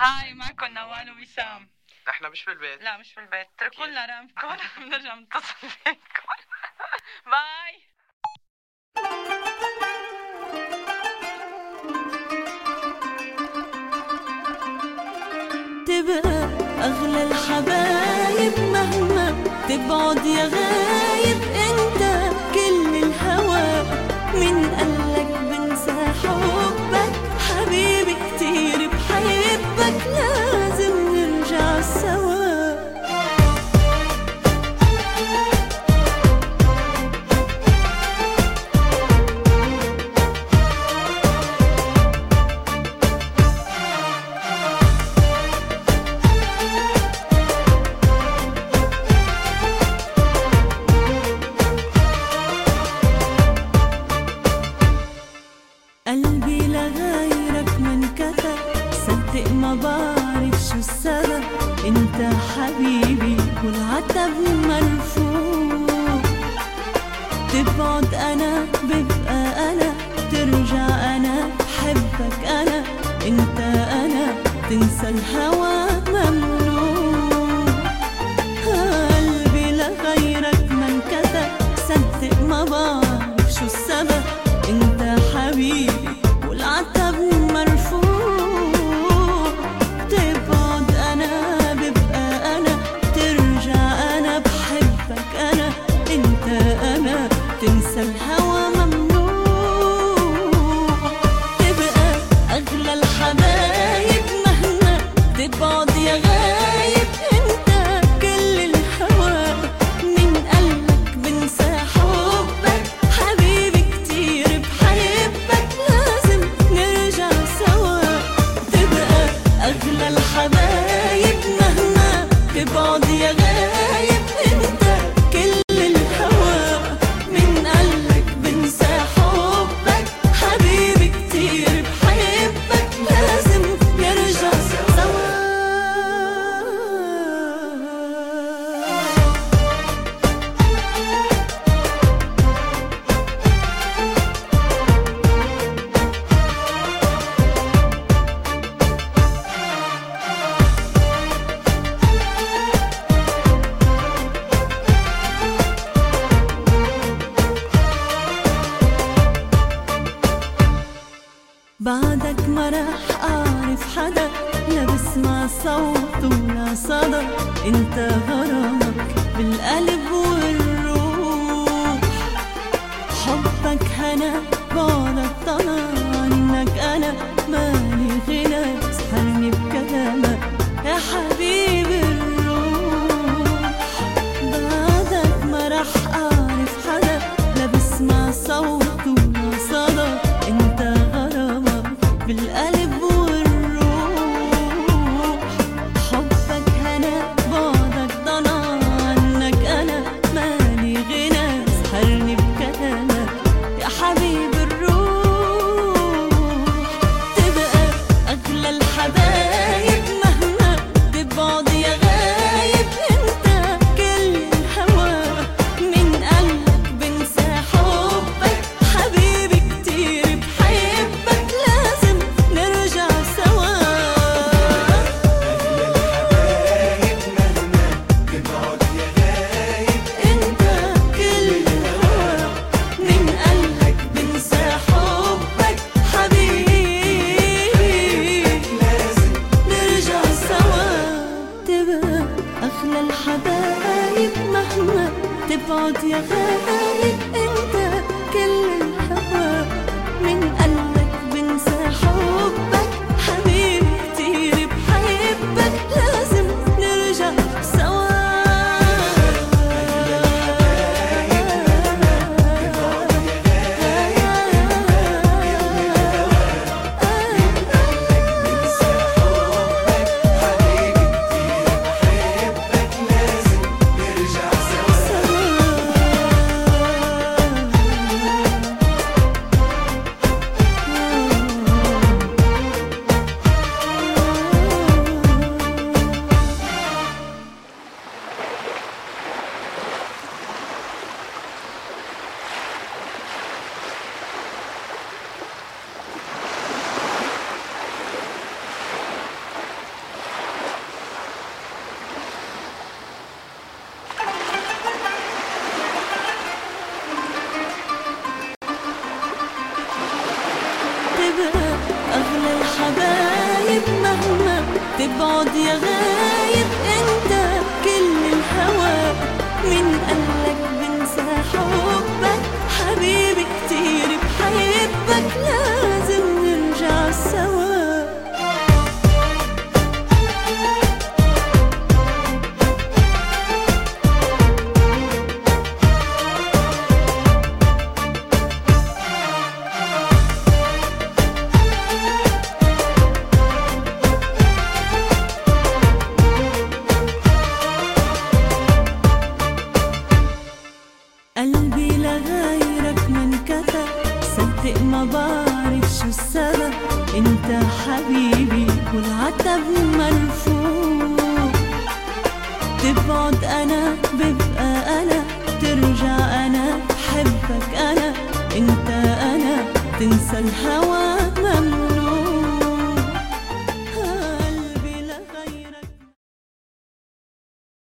هاي معكم نوال ووسام نحن مش بالبيت لا مش في البيت. اتركوا لنا رقمكم بنرجع نتصل فيكم باي. تبقى أغلى الحبايب مهما تبعد يا غايب. أنت حبيبي والعتب مرفوع. تبعد أنا ببقى أنا ترجع أنا بحبك أنا. أنت أنا تنسى الهوى ممنوع. اغلى الحبايب مهما تبعد بعدك ما راح أعرف حدا لا بسمع صوت ولا صدى. أنت غرامك بالقلب والروح. حبك هنا بعدك طلع عنك أنا. مالي غنى سحرني بكلامك يا حبيبي الروح. بعدك ما راح أعرف حدا لا بسمع صوت اغلى الحبايب مهما تبعد يا غايب انت كل الهوى من غايب مهما تبعد يا غايب انت كل الهوى. من قلبك بنسى حبك حبيبي كتير بحبك. لا قلبي لغيرك ما انكتب صدق ما بعرف شو السبب. انت حبيبي والعتب مرفوع تبعد أنا ببقى أنا. ترجع أنا بحبك أنا. انت أنا تنسى الهوى.